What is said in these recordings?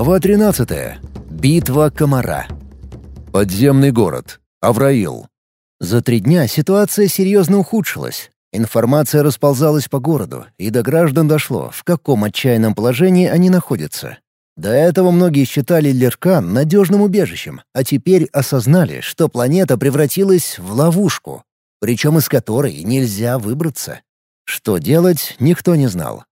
Глава 13. Битва комара. Подземный город. Авраил. За три дня ситуация серьезно ухудшилась. Информация расползалась по городу, и до граждан дошло, в каком отчаянном положении они находятся. До этого многие считали Леркан надежным убежищем, а теперь осознали, что планета превратилась в ловушку, причем из которой нельзя выбраться. Что делать, никто не знал.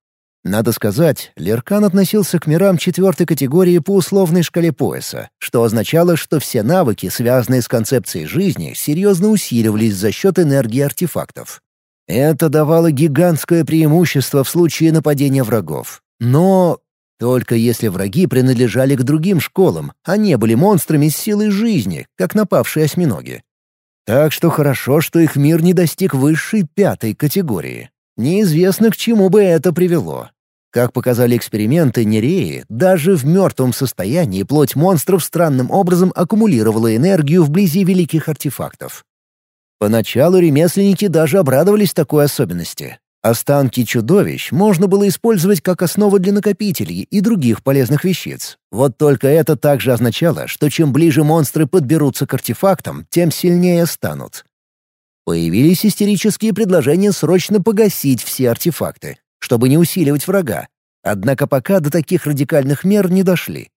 Надо сказать, Леркан относился к мирам четвертой категории по условной шкале пояса, что означало, что все навыки, связанные с концепцией жизни, серьезно усиливались за счет энергии артефактов. Это давало гигантское преимущество в случае нападения врагов. Но только если враги принадлежали к другим школам, а не были монстрами с силой жизни, как напавшие осьминоги. Так что хорошо, что их мир не достиг высшей пятой категории. Неизвестно, к чему бы это привело. Как показали эксперименты Нереи, даже в мертвом состоянии плоть монстров странным образом аккумулировала энергию вблизи великих артефактов. Поначалу ремесленники даже обрадовались такой особенности. Останки чудовищ можно было использовать как основу для накопителей и других полезных вещиц. Вот только это также означало, что чем ближе монстры подберутся к артефактам, тем сильнее станут. Появились истерические предложения срочно погасить все артефакты, чтобы не усиливать врага. Однако пока до таких радикальных мер не дошли.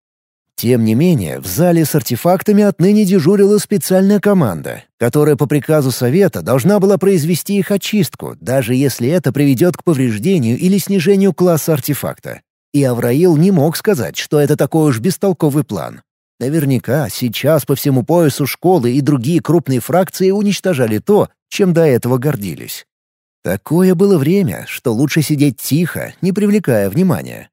Тем не менее, в зале с артефактами отныне дежурила специальная команда, которая по приказу Совета должна была произвести их очистку, даже если это приведет к повреждению или снижению класса артефакта. И Авраил не мог сказать, что это такой уж бестолковый план. Наверняка сейчас по всему поясу школы и другие крупные фракции уничтожали то, чем до этого гордились. Такое было время, что лучше сидеть тихо, не привлекая внимания.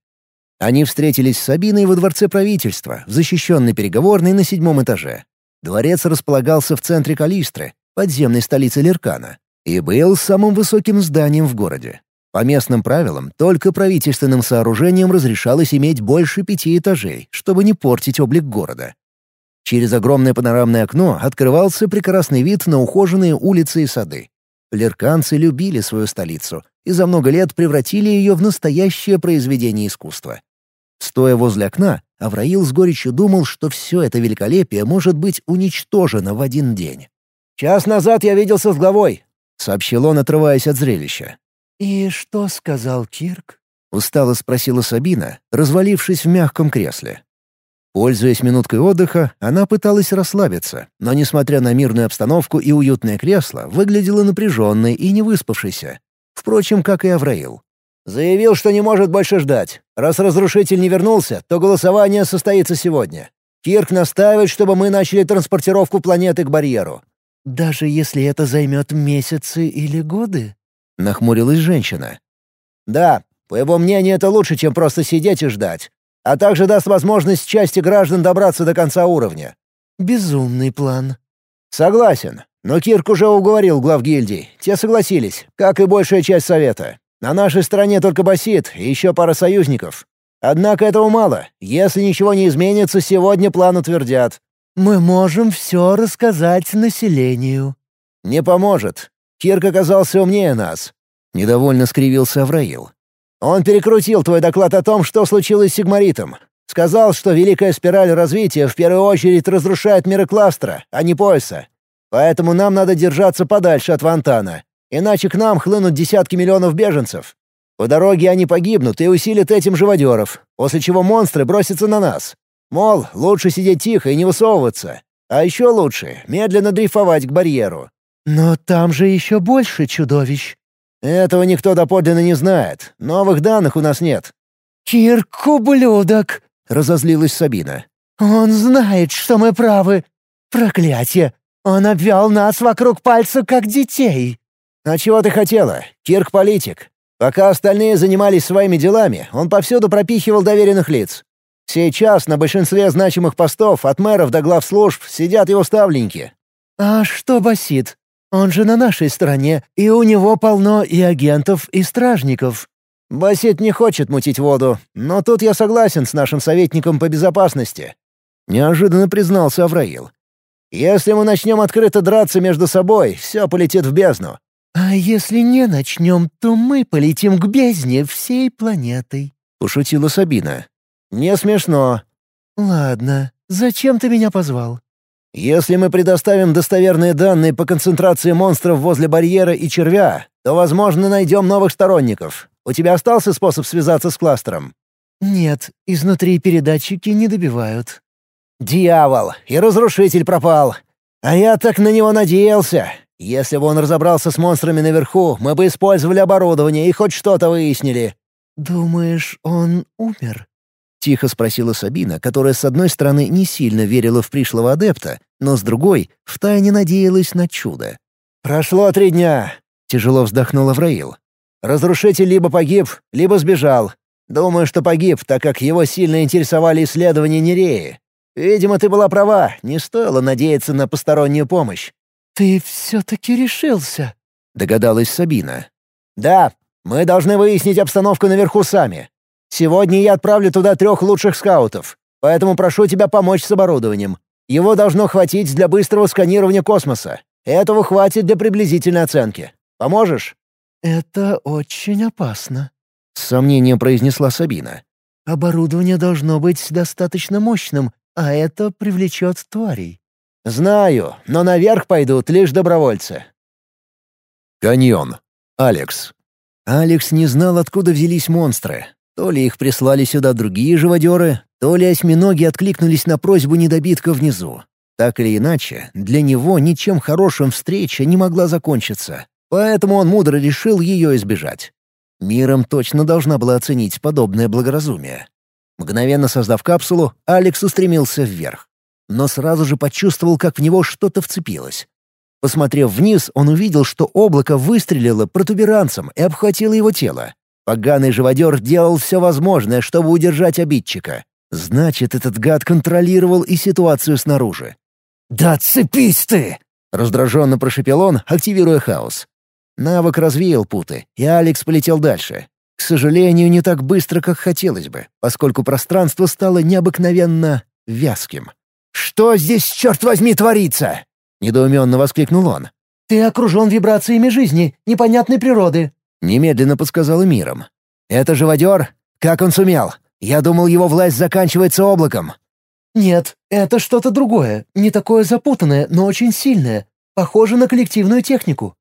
Они встретились с Сабиной во дворце правительства, в защищенной переговорной на седьмом этаже. Дворец располагался в центре Калистры, подземной столицы Леркана, и был самым высоким зданием в городе. По местным правилам, только правительственным сооружениям разрешалось иметь больше пяти этажей, чтобы не портить облик города. Через огромное панорамное окно открывался прекрасный вид на ухоженные улицы и сады. Лерканцы любили свою столицу и за много лет превратили ее в настоящее произведение искусства. Стоя возле окна, Авраил с горечью думал, что все это великолепие может быть уничтожено в один день. «Час назад я виделся с главой», — сообщил он, отрываясь от зрелища. «И что сказал Кирк?» — устало спросила Сабина, развалившись в мягком кресле. Пользуясь минуткой отдыха, она пыталась расслабиться, но, несмотря на мирную обстановку и уютное кресло, выглядела напряженной и невыспавшейся. Впрочем, как и Авраил. «Заявил, что не может больше ждать. Раз разрушитель не вернулся, то голосование состоится сегодня. Кирк настаивает, чтобы мы начали транспортировку планеты к барьеру». «Даже если это займет месяцы или годы?» — нахмурилась женщина. «Да, по его мнению, это лучше, чем просто сидеть и ждать. А также даст возможность части граждан добраться до конца уровня». «Безумный план». «Согласен. Но Кирк уже уговорил глав гильдий. Те согласились, как и большая часть совета. На нашей стороне только Басит и еще пара союзников. Однако этого мало. Если ничего не изменится, сегодня план утвердят». «Мы можем все рассказать населению». «Не поможет. Кирк оказался умнее нас». Недовольно скривился Авраил. «Он перекрутил твой доклад о том, что случилось с Сигмаритом. Сказал, что великая спираль развития в первую очередь разрушает миры кластера, а не пояса. Поэтому нам надо держаться подальше от Вантана. Иначе к нам хлынут десятки миллионов беженцев. По дороге они погибнут и усилят этим живодеров, после чего монстры бросятся на нас. Мол, лучше сидеть тихо и не высовываться. А еще лучше — медленно дрейфовать к барьеру. «Но там же еще больше чудовищ». «Этого никто доподлинно не знает. Новых данных у нас нет». «Кирк — ублюдок!» — разозлилась Сабина. «Он знает, что мы правы. Проклятие! Он обвел нас вокруг пальца, как детей!» «А чего ты хотела? Кирк — политик. Пока остальные занимались своими делами, он повсюду пропихивал доверенных лиц. Сейчас на большинстве значимых постов от мэров до глав служб сидят его ставленники». «А что Басит? Он же на нашей стороне, и у него полно и агентов, и стражников». «Басит не хочет мутить воду, но тут я согласен с нашим советником по безопасности», — неожиданно признался Авраил. «Если мы начнем открыто драться между собой, все полетит в бездну». «А если не начнем, то мы полетим к бездне всей планетой», — пошутила Сабина. «Не смешно. «Ладно, зачем ты меня позвал?» «Если мы предоставим достоверные данные по концентрации монстров возле барьера и червя, то, возможно, найдем новых сторонников. У тебя остался способ связаться с кластером?» «Нет, изнутри передатчики не добивают». «Дьявол! И разрушитель пропал! А я так на него надеялся! Если бы он разобрался с монстрами наверху, мы бы использовали оборудование и хоть что-то выяснили». «Думаешь, он умер?» — тихо спросила Сабина, которая с одной стороны не сильно верила в пришлого адепта, но с другой втайне надеялась на чудо. «Прошло три дня», — тяжело вздохнул Авраил. «Разрушитель либо погиб, либо сбежал. Думаю, что погиб, так как его сильно интересовали исследования Нереи. Видимо, ты была права, не стоило надеяться на постороннюю помощь». «Ты все-таки решился», — догадалась Сабина. «Да, мы должны выяснить обстановку наверху сами. Сегодня я отправлю туда трех лучших скаутов, поэтому прошу тебя помочь с оборудованием. Его должно хватить для быстрого сканирования космоса. Этого хватит для приблизительной оценки. Поможешь?» «Это очень опасно», — с сомнением произнесла Сабина. «Оборудование должно быть достаточно мощным, а это привлечет тварей». «Знаю, но наверх пойдут лишь добровольцы». Каньон. Алекс. Алекс не знал, откуда взялись монстры. То ли их прислали сюда другие живодеры, то ли осьминоги откликнулись на просьбу недобитка внизу. Так или иначе, для него ничем хорошим встреча не могла закончиться, поэтому он мудро решил ее избежать. Миром точно должна была оценить подобное благоразумие. Мгновенно создав капсулу, Алекс устремился вверх. Но сразу же почувствовал, как в него что-то вцепилось. Посмотрев вниз, он увидел, что облако выстрелило протуберанцем и обхватило его тело. Поганый живодер делал все возможное, чтобы удержать обидчика. Значит, этот гад контролировал и ситуацию снаружи. «Да цепись ты!» — раздраженно прошепел он, активируя хаос. Навык развеял путы, и Алекс полетел дальше. К сожалению, не так быстро, как хотелось бы, поскольку пространство стало необыкновенно вязким. «Что здесь, черт возьми, творится?» — недоуменно воскликнул он. «Ты окружен вибрациями жизни, непонятной природы. Немедленно подсказала миром. «Это живодер? Как он сумел? Я думал, его власть заканчивается облаком». «Нет, это что-то другое, не такое запутанное, но очень сильное. Похоже на коллективную технику».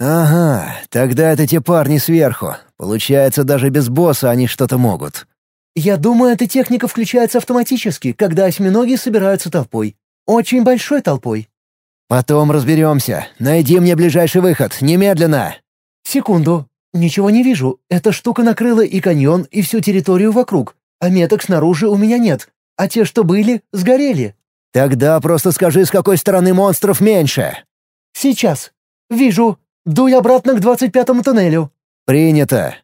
«Ага, тогда это те парни сверху. Получается, даже без босса они что-то могут». «Я думаю, эта техника включается автоматически, когда осьминоги собираются толпой. Очень большой толпой». «Потом разберемся. Найди мне ближайший выход, немедленно!» «Секунду. «Ничего не вижу. Эта штука накрыла и каньон, и всю территорию вокруг. А меток снаружи у меня нет. А те, что были, сгорели». «Тогда просто скажи, с какой стороны монстров меньше». «Сейчас. Вижу. Дуй обратно к двадцать пятому туннелю». «Принято».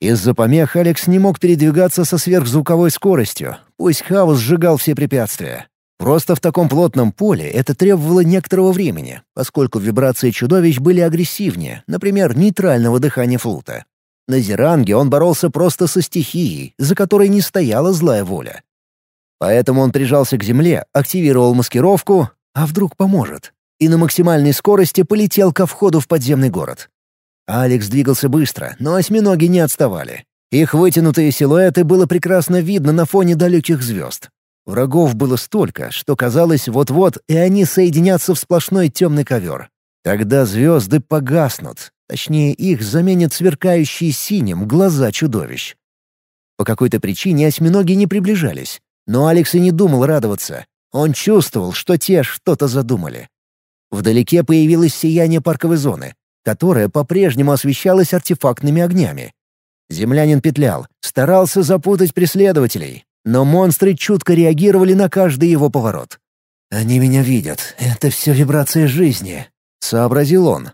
Из-за помех Алекс не мог передвигаться со сверхзвуковой скоростью. Пусть хаос сжигал все препятствия. Просто в таком плотном поле это требовало некоторого времени, поскольку вибрации чудовищ были агрессивнее, например, нейтрального дыхания флута. На Зеранге он боролся просто со стихией, за которой не стояла злая воля. Поэтому он прижался к земле, активировал маскировку, а вдруг поможет, и на максимальной скорости полетел ко входу в подземный город. Алекс двигался быстро, но осьминоги не отставали. Их вытянутые силуэты было прекрасно видно на фоне далеких звезд. Врагов было столько, что казалось, вот-вот и они соединятся в сплошной темный ковер. Тогда звезды погаснут, точнее их заменят сверкающие синим глаза чудовищ. По какой-то причине осьминоги не приближались, но Алекс и не думал радоваться. Он чувствовал, что те что-то задумали. Вдалеке появилось сияние парковой зоны, которая по-прежнему освещалась артефактными огнями. Землянин петлял, старался запутать преследователей, но монстры чутко реагировали на каждый его поворот. «Они меня видят. Это все вибрация жизни», — сообразил он.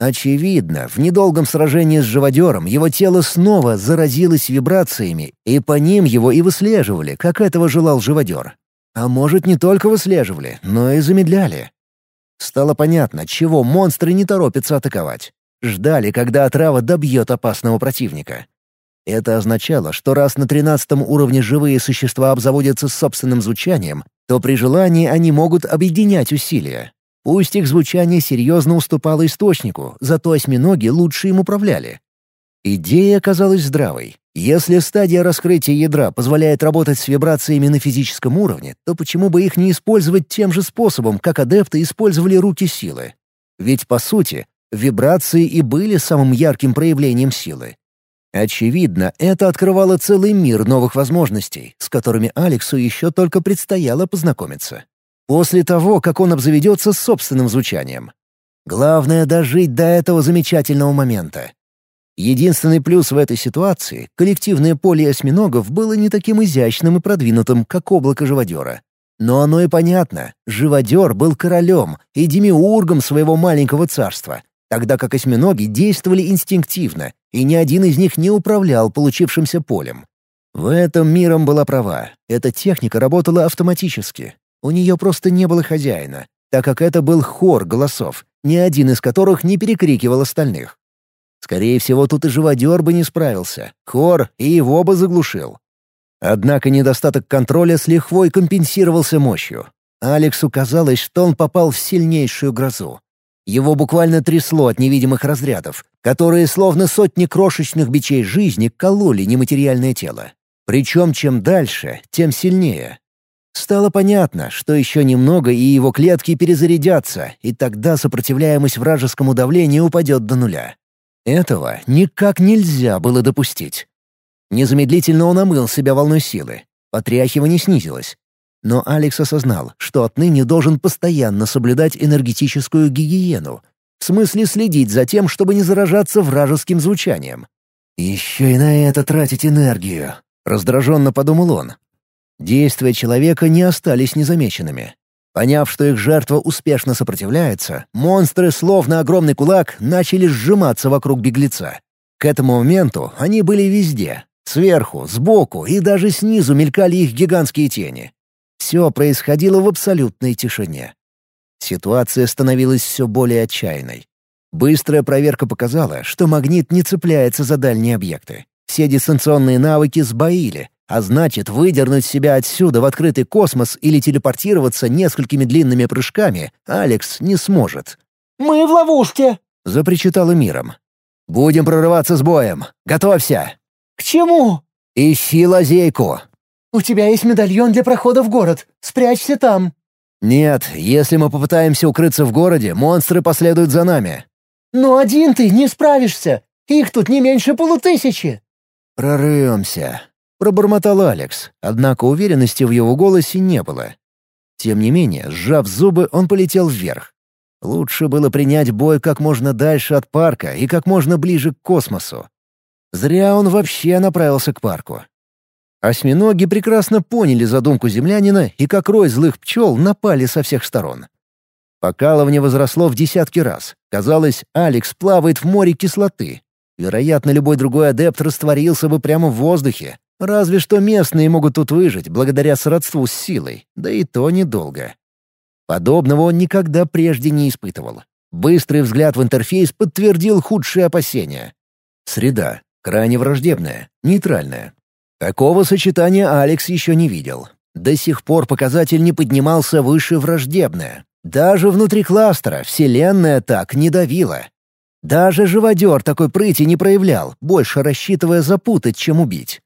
Очевидно, в недолгом сражении с живодером его тело снова заразилось вибрациями, и по ним его и выслеживали, как этого желал живодер. А может, не только выслеживали, но и замедляли. Стало понятно, чего монстры не торопятся атаковать. Ждали, когда отрава добьет опасного противника. Это означало, что раз на тринадцатом уровне живые существа обзаводятся собственным звучанием, то при желании они могут объединять усилия. Пусть их звучание серьезно уступало источнику, зато осьминоги лучше им управляли. Идея оказалась здравой. Если стадия раскрытия ядра позволяет работать с вибрациями на физическом уровне, то почему бы их не использовать тем же способом, как адепты использовали руки силы? Ведь, по сути, вибрации и были самым ярким проявлением силы. Очевидно, это открывало целый мир новых возможностей, с которыми Алексу еще только предстояло познакомиться. После того, как он обзаведется собственным звучанием. Главное — дожить до этого замечательного момента. Единственный плюс в этой ситуации — коллективное поле осьминогов было не таким изящным и продвинутым, как облако живодера. Но оно и понятно. Живодер был королем и демиургом своего маленького царства, тогда как осьминоги действовали инстинктивно, и ни один из них не управлял получившимся полем. В этом миром была права. Эта техника работала автоматически. У нее просто не было хозяина, так как это был хор голосов, ни один из которых не перекрикивал остальных. Скорее всего, тут и живодер бы не справился. Хор и его бы заглушил. Однако недостаток контроля с лихвой компенсировался мощью. Алексу казалось, что он попал в сильнейшую грозу. Его буквально трясло от невидимых разрядов, которые словно сотни крошечных бичей жизни кололи нематериальное тело. Причем чем дальше, тем сильнее. Стало понятно, что еще немного и его клетки перезарядятся, и тогда сопротивляемость вражескому давлению упадет до нуля. Этого никак нельзя было допустить. Незамедлительно он омыл себя волной силы. Потряхивание снизилось. Но Алекс осознал, что отныне должен постоянно соблюдать энергетическую гигиену. В смысле следить за тем, чтобы не заражаться вражеским звучанием. «Еще и на это тратить энергию», — раздраженно подумал он. Действия человека не остались незамеченными. Поняв, что их жертва успешно сопротивляется, монстры, словно огромный кулак, начали сжиматься вокруг беглеца. К этому моменту они были везде. Сверху, сбоку и даже снизу мелькали их гигантские тени. Все происходило в абсолютной тишине. Ситуация становилась все более отчаянной. Быстрая проверка показала, что магнит не цепляется за дальние объекты. Все дистанционные навыки сбоили, а значит, выдернуть себя отсюда в открытый космос или телепортироваться несколькими длинными прыжками Алекс не сможет. «Мы в ловушке!» — запричитала миром. «Будем прорываться с боем. Готовься!» «К чему?» «Ищи лазейку!» «У тебя есть медальон для прохода в город. Спрячься там!» «Нет, если мы попытаемся укрыться в городе, монстры последуют за нами». «Но один ты не справишься. Их тут не меньше полутысячи». «Прорвемся», Пробормотал Алекс, однако уверенности в его голосе не было. Тем не менее, сжав зубы, он полетел вверх. Лучше было принять бой как можно дальше от парка и как можно ближе к космосу. Зря он вообще направился к парку. Осьминоги прекрасно поняли задумку землянина и как рой злых пчел напали со всех сторон. Покалывание возросло в десятки раз. Казалось, Алекс плавает в море кислоты. Вероятно, любой другой адепт растворился бы прямо в воздухе, Разве что местные могут тут выжить благодаря сродству с силой, да и то недолго. Подобного он никогда прежде не испытывал. Быстрый взгляд в интерфейс подтвердил худшие опасения. Среда. Крайне враждебная, нейтральная. Такого сочетания Алекс еще не видел. До сих пор показатель не поднимался выше враждебное. Даже внутри кластера Вселенная так не давила. Даже живодер такой прыти не проявлял, больше рассчитывая запутать, чем убить.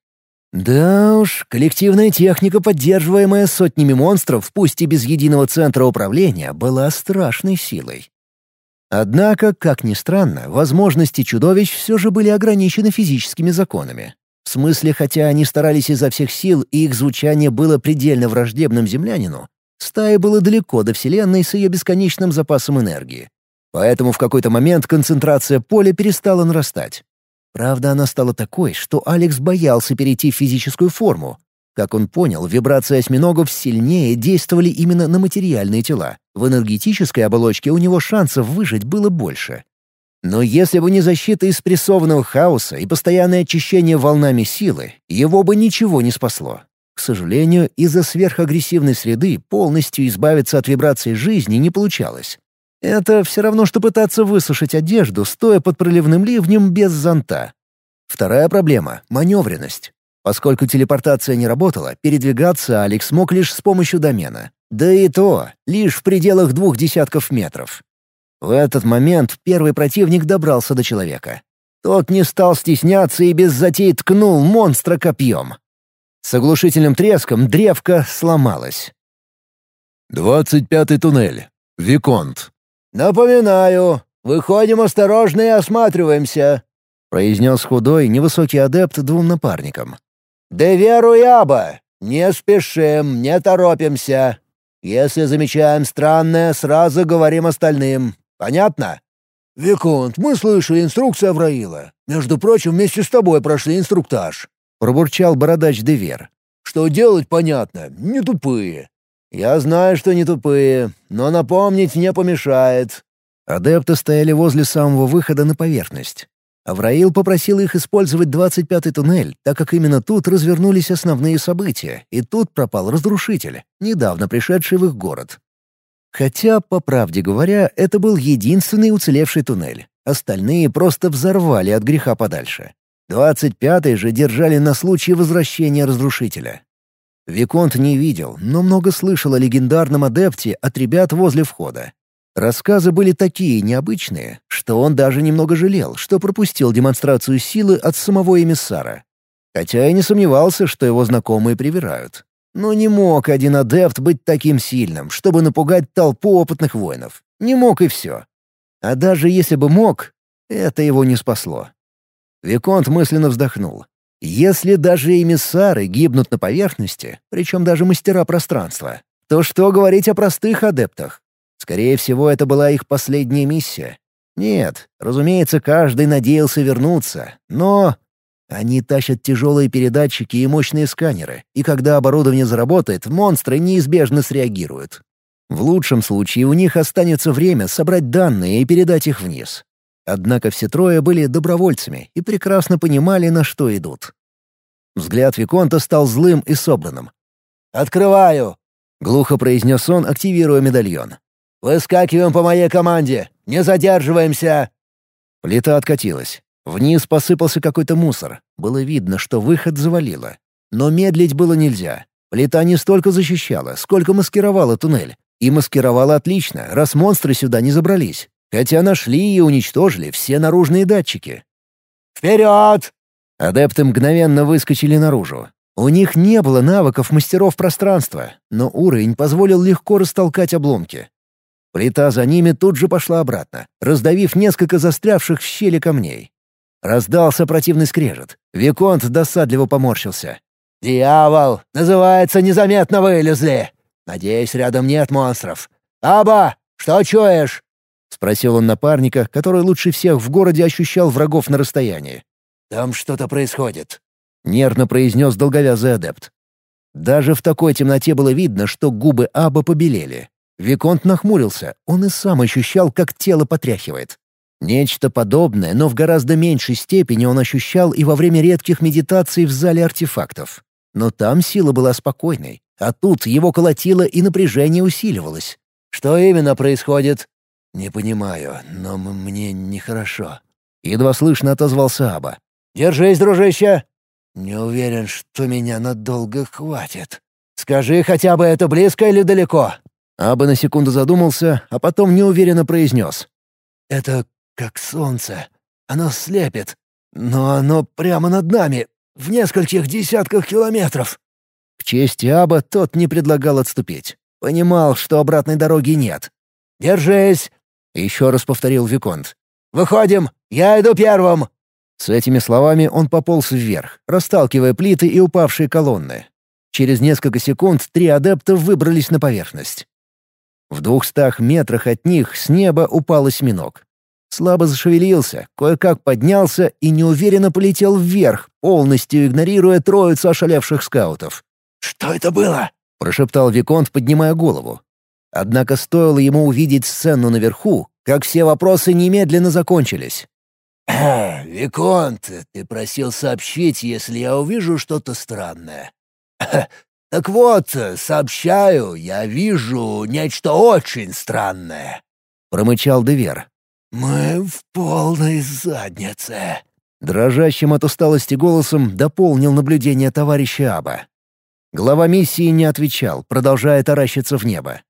Да уж, коллективная техника, поддерживаемая сотнями монстров, пусть и без единого центра управления, была страшной силой. Однако, как ни странно, возможности чудовищ все же были ограничены физическими законами. В смысле, хотя они старались изо всех сил и их звучание было предельно враждебным землянину, стае было далеко до Вселенной с ее бесконечным запасом энергии. Поэтому в какой-то момент концентрация поля перестала нарастать. Правда, она стала такой, что Алекс боялся перейти в физическую форму. Как он понял, вибрации осьминогов сильнее действовали именно на материальные тела. В энергетической оболочке у него шансов выжить было больше. Но если бы не защита из прессованного хаоса и постоянное очищение волнами силы, его бы ничего не спасло. К сожалению, из-за сверхагрессивной среды полностью избавиться от вибраций жизни не получалось. Это все равно, что пытаться высушить одежду, стоя под проливным ливнем без зонта. Вторая проблема — маневренность. Поскольку телепортация не работала, передвигаться Алекс мог лишь с помощью домена. Да и то, лишь в пределах двух десятков метров. В этот момент первый противник добрался до человека. Тот не стал стесняться и без затей ткнул монстра копьем. С оглушительным треском древко сломалась. «Двадцать пятый туннель. Виконт». «Напоминаю, выходим осторожно и осматриваемся», — произнес худой, невысокий адепт двум напарникам. «Деверу и Аба, не спешим, не торопимся. Если замечаем странное, сразу говорим остальным. Понятно?» «Виконт, мы слышали инструкцию Авраила. Между прочим, вместе с тобой прошли инструктаж», — пробурчал бородач Девер. «Что делать, понятно, не тупые». «Я знаю, что не тупые, но напомнить не помешает». Адепты стояли возле самого выхода на поверхность. Авраил попросил их использовать 25-й туннель, так как именно тут развернулись основные события, и тут пропал разрушитель, недавно пришедший в их город. Хотя, по правде говоря, это был единственный уцелевший туннель. Остальные просто взорвали от греха подальше. 25-й же держали на случай возвращения разрушителя. Виконт не видел, но много слышал о легендарном адепте от ребят возле входа. Рассказы были такие необычные, что он даже немного жалел, что пропустил демонстрацию силы от самого эмиссара. Хотя и не сомневался, что его знакомые привирают. Но не мог один адепт быть таким сильным, чтобы напугать толпу опытных воинов. Не мог и все. А даже если бы мог, это его не спасло. Виконт мысленно вздохнул. Если даже эмиссары гибнут на поверхности, причем даже мастера пространства, то что говорить о простых адептах? Скорее всего, это была их последняя миссия. Нет, разумеется, каждый надеялся вернуться, но... Они тащат тяжелые передатчики и мощные сканеры, и когда оборудование заработает, монстры неизбежно среагируют. В лучшем случае у них останется время собрать данные и передать их вниз. Однако все трое были добровольцами и прекрасно понимали, на что идут. Взгляд Виконта стал злым и собранным. «Открываю!» — глухо произнес он, активируя медальон. «Выскакиваем по моей команде! Не задерживаемся!» Плита откатилась. Вниз посыпался какой-то мусор. Было видно, что выход завалило. Но медлить было нельзя. Плита не столько защищала, сколько маскировала туннель. И маскировала отлично, раз монстры сюда не забрались. Хотя нашли и уничтожили все наружные датчики. «Вперед!» Адепты мгновенно выскочили наружу. У них не было навыков мастеров пространства, но уровень позволил легко растолкать обломки. Плита за ними тут же пошла обратно, раздавив несколько застрявших в щели камней. Раздался противный скрежет. Виконт досадливо поморщился. «Дьявол! Называется, незаметно вылезли! Надеюсь, рядом нет монстров. Аба, что чуешь?» — спросил он напарника, который лучше всех в городе ощущал врагов на расстоянии. «Там что-то происходит», — нервно произнес долговязый адепт. Даже в такой темноте было видно, что губы Аба побелели. Виконт нахмурился, он и сам ощущал, как тело потряхивает. Нечто подобное, но в гораздо меньшей степени он ощущал и во время редких медитаций в зале артефактов. Но там сила была спокойной, а тут его колотило и напряжение усиливалось. «Что именно происходит?» «Не понимаю, но мне нехорошо». Едва слышно отозвался Аба. «Держись, дружище!» «Не уверен, что меня надолго хватит». «Скажи, хотя бы это близко или далеко?» Аба на секунду задумался, а потом неуверенно произнес. «Это как солнце. Оно слепит. Но оно прямо над нами, в нескольких десятках километров». К чести Аба тот не предлагал отступить. Понимал, что обратной дороги нет. «Держись!» — еще раз повторил Виконт. «Выходим! Я иду первым!» С этими словами он пополз вверх, расталкивая плиты и упавшие колонны. Через несколько секунд три адепта выбрались на поверхность. В двухстах метрах от них с неба упал осьминог. Слабо зашевелился, кое-как поднялся и неуверенно полетел вверх, полностью игнорируя троицу ошалевших скаутов. «Что это было?» — прошептал Виконт, поднимая голову. Однако стоило ему увидеть сцену наверху, как все вопросы немедленно закончились. «Виконт, ты просил сообщить, если я увижу что-то странное. Так вот, сообщаю, я вижу нечто очень странное», — промычал Девер. «Мы в полной заднице». Дрожащим от усталости голосом дополнил наблюдение товарища Аба. Глава миссии не отвечал, продолжая таращиться в небо.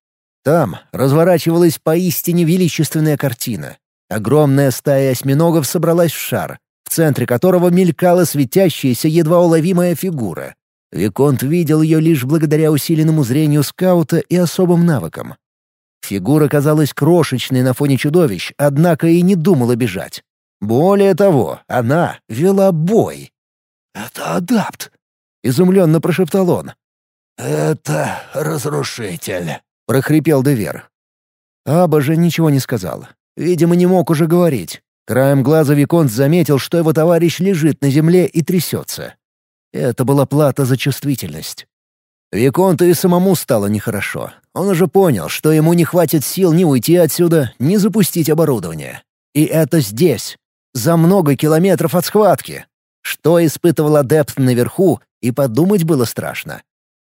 Там разворачивалась поистине величественная картина. Огромная стая осьминогов собралась в шар. В центре которого мелькала светящаяся едва уловимая фигура. Виконт видел ее лишь благодаря усиленному зрению скаута и особым навыкам. Фигура казалась крошечной на фоне чудовищ, однако и не думала бежать. Более того, она вела бой. «Это адапт», — изумленно прошептал он. «Это разрушитель», — прохрипел Девер. Аба же ничего не сказал. Видимо, не мог уже говорить. Краем глаза Виконт заметил, что его товарищ лежит на земле и трясется. Это была плата за чувствительность. Виконту и самому стало нехорошо. Он уже понял, что ему не хватит сил ни уйти отсюда, ни запустить оборудование. И это здесь, за много километров от схватки. Что испытывал адепт наверху, и подумать было страшно.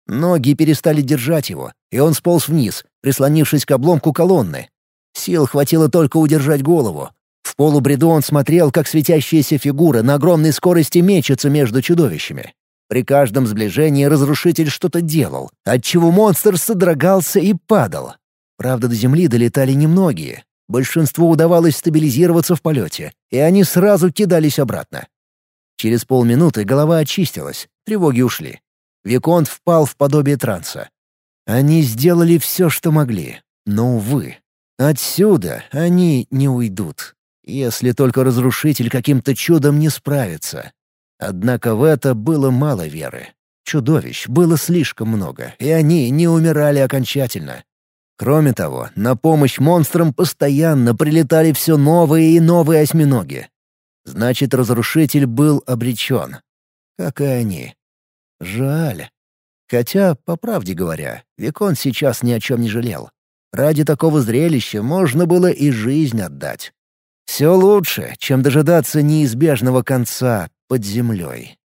Ноги перестали держать его, и он сполз вниз, прислонившись к обломку колонны. Сил хватило только удержать голову. В полубреду он смотрел, как светящаяся фигура на огромной скорости мечется между чудовищами. При каждом сближении разрушитель что-то делал, отчего монстр содрогался и падал. Правда, до земли долетали немногие. Большинству удавалось стабилизироваться в полете, и они сразу кидались обратно. Через полминуты голова очистилась, тревоги ушли. Виконт впал в подобие транса. Они сделали все, что могли, но, увы, отсюда они не уйдут, если только разрушитель каким-то чудом не справится. Однако в это было мало веры. Чудовищ было слишком много, и они не умирали окончательно. Кроме того, на помощь монстрам постоянно прилетали все новые и новые осьминоги. Значит, разрушитель был обречен. Как и они. Жаль. Хотя, по правде говоря, Викон сейчас ни о чем не жалел. Ради такого зрелища можно было и жизнь отдать. Все лучше, чем дожидаться неизбежного конца под землей.